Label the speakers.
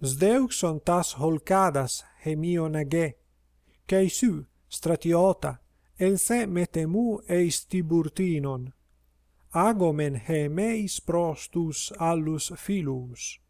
Speaker 1: Σδέουξον τας χολκάδας χεμίον αγέ, και σου, στρατιώτα, ελθέ μετεμού εις τιμπουρτίνον, Agomen he προς τους άλλους φίλους.